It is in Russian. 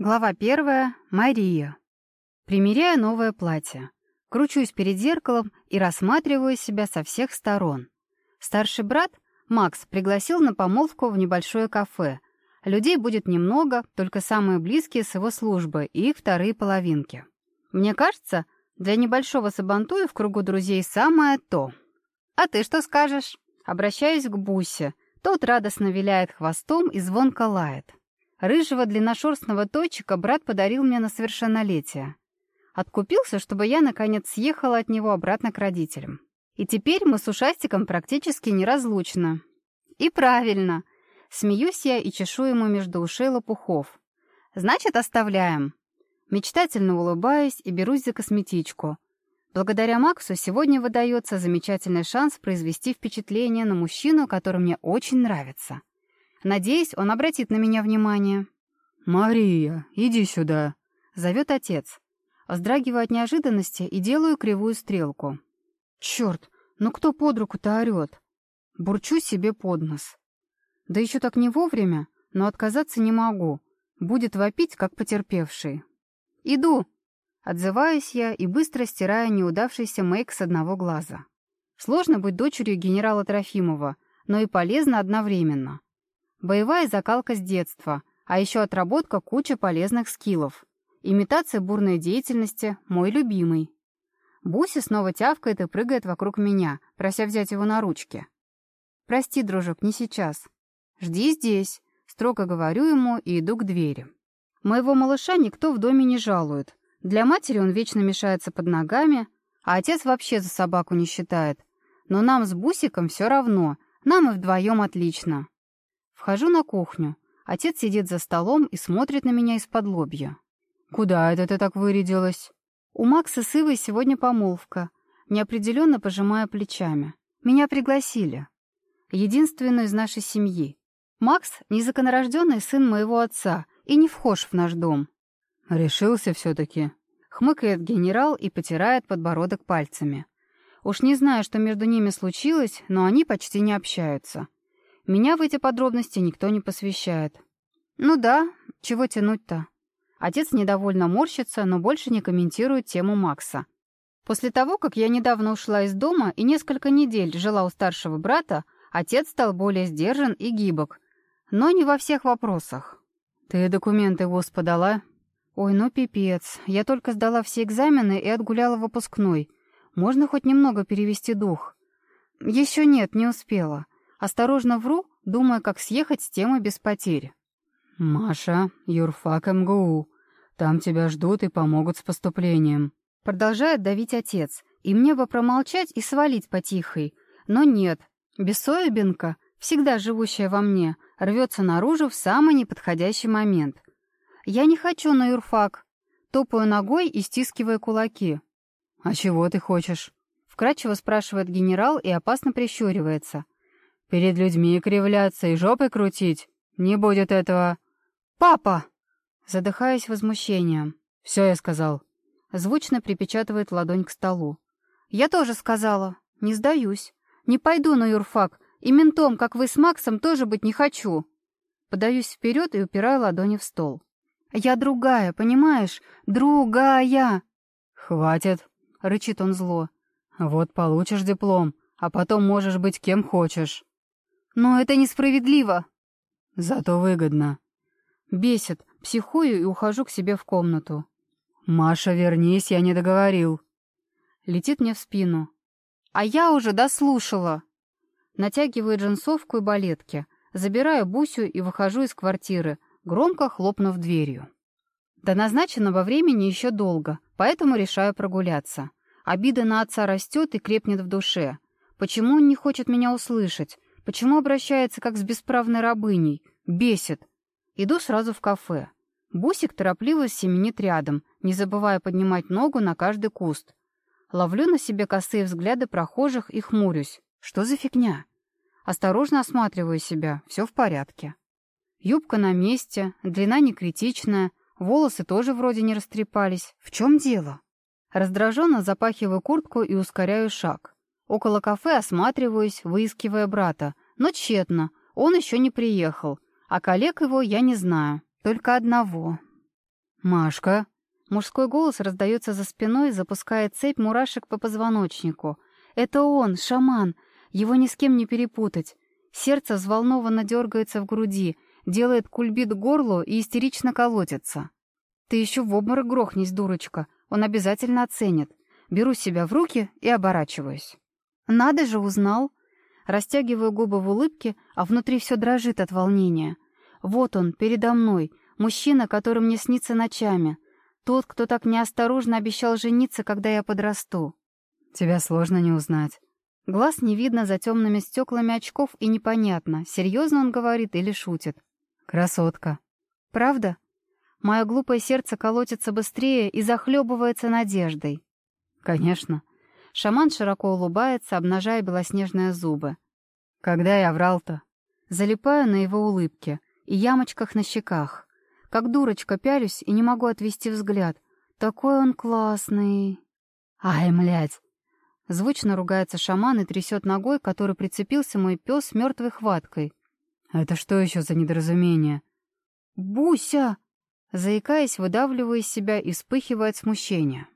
Глава первая. Мария. Примеряю новое платье. Кручусь перед зеркалом и рассматриваю себя со всех сторон. Старший брат, Макс, пригласил на помолвку в небольшое кафе. Людей будет немного, только самые близкие с его службы и их вторые половинки. Мне кажется, для небольшого сабантуя в кругу друзей самое то. «А ты что скажешь?» Обращаюсь к Бусе. Тот радостно виляет хвостом и звонко лает. Рыжего длинношерстного точика брат подарил мне на совершеннолетие. Откупился, чтобы я, наконец, съехала от него обратно к родителям. И теперь мы с ушастиком практически неразлучны. И правильно. Смеюсь я и чешу ему между ушей лопухов. Значит, оставляем. Мечтательно улыбаюсь и берусь за косметичку. Благодаря Максу сегодня выдается замечательный шанс произвести впечатление на мужчину, который мне очень нравится. Надеюсь, он обратит на меня внимание. «Мария, иди сюда», — зовет отец. Вздрагиваю от неожиданности и делаю кривую стрелку. Черт, ну кто под руку-то орёт? Бурчу себе под нос. Да еще так не вовремя, но отказаться не могу. Будет вопить, как потерпевший. «Иду!» — отзываюсь я и быстро стираю неудавшийся мейк с одного глаза. Сложно быть дочерью генерала Трофимова, но и полезно одновременно. Боевая закалка с детства, а еще отработка кучи полезных скиллов. Имитация бурной деятельности — мой любимый. Буси снова тявкает и прыгает вокруг меня, прося взять его на ручки. «Прости, дружок, не сейчас. Жди здесь», — строго говорю ему и иду к двери. Моего малыша никто в доме не жалует. Для матери он вечно мешается под ногами, а отец вообще за собаку не считает. Но нам с Бусиком все равно, нам и вдвоем отлично. Вхожу на кухню. Отец сидит за столом и смотрит на меня из-под лобья. «Куда это ты так вырядилась?» «У Макса с Ивой сегодня помолвка». Неопределенно пожимая плечами. «Меня пригласили. Единственную из нашей семьи. Макс — незаконорожденный сын моего отца и не вхож в наш дом». «Решился все-таки», — хмыкает генерал и потирает подбородок пальцами. Уж не знаю, что между ними случилось, но они почти не общаются. Меня в эти подробности никто не посвящает. Ну да, чего тянуть-то? Отец недовольно морщится, но больше не комментирует тему Макса. После того, как я недавно ушла из дома и несколько недель жила у старшего брата, отец стал более сдержан и гибок. Но не во всех вопросах. «Ты документы ВУЗ подала?» «Ой, ну пипец. Я только сдала все экзамены и отгуляла выпускной. Можно хоть немного перевести дух?» «Еще нет, не успела. Осторожно вру, думая, как съехать с темы без потерь. «Маша, юрфак МГУ. Там тебя ждут и помогут с поступлением». Продолжает давить отец, и мне бы промолчать и свалить потихой. Но нет, бессоебинка, всегда живущая во мне, рвется наружу в самый неподходящий момент. Я не хочу на юрфак. Топаю ногой и стискивая кулаки. «А чего ты хочешь?» Вкратчиво спрашивает генерал и опасно прищуривается. Перед людьми кривляться и жопой крутить? Не будет этого. Папа! Задыхаясь возмущением. Все я сказал. Звучно припечатывает ладонь к столу. Я тоже сказала. Не сдаюсь. Не пойду на юрфак. И ментом, как вы с Максом, тоже быть не хочу. Подаюсь вперед и упираю ладони в стол. Я другая, понимаешь? Другая. Хватит, рычит он зло. Вот получишь диплом, а потом можешь быть кем хочешь. Но это несправедливо. Зато выгодно. Бесит. Психую и ухожу к себе в комнату. «Маша, вернись, я не договорил». Летит мне в спину. А я уже дослушала. Натягиваю джинсовку и балетки. Забираю Бусю и выхожу из квартиры, громко хлопнув дверью. До назначенного времени еще долго, поэтому решаю прогуляться. Обида на отца растет и крепнет в душе. Почему он не хочет меня услышать? Почему обращается как с бесправной рабыней? Бесит. Иду сразу в кафе. Бусик торопливо семенит рядом, не забывая поднимать ногу на каждый куст. Ловлю на себе косые взгляды прохожих и хмурюсь. Что за фигня? Осторожно осматриваю себя. Все в порядке. Юбка на месте, длина не критичная, волосы тоже вроде не растрепались. В чем дело? Раздраженно запахиваю куртку и ускоряю шаг. Около кафе осматриваюсь, выискивая брата, но тщетно, он еще не приехал, а коллег его я не знаю, только одного. «Машка?» Мужской голос раздается за спиной, запуская цепь мурашек по позвоночнику. Это он, шаман. Его ни с кем не перепутать. Сердце взволнованно дергается в груди, делает кульбит к горлу и истерично колотится. «Ты еще в обморок грохнись, дурочка. Он обязательно оценит. Беру себя в руки и оборачиваюсь». «Надо же, узнал!» Растягиваю губы в улыбке, а внутри все дрожит от волнения. Вот он, передо мной, мужчина, который мне снится ночами. Тот, кто так неосторожно обещал жениться, когда я подрасту. Тебя сложно не узнать. Глаз не видно за темными стеклами очков, и непонятно, серьезно он говорит или шутит. Красотка. Правда? Мое глупое сердце колотится быстрее и захлебывается надеждой. Конечно. Шаман широко улыбается, обнажая белоснежные зубы. «Когда я врал-то?» Залипаю на его улыбке и ямочках на щеках. Как дурочка пялюсь и не могу отвести взгляд. Такой он классный. «Ай, млядь!» Звучно ругается шаман и трясет ногой, который прицепился мой пес мертвой хваткой. «Это что еще за недоразумение?» «Буся!» Заикаясь, выдавливаю из себя и вспыхивает смущение.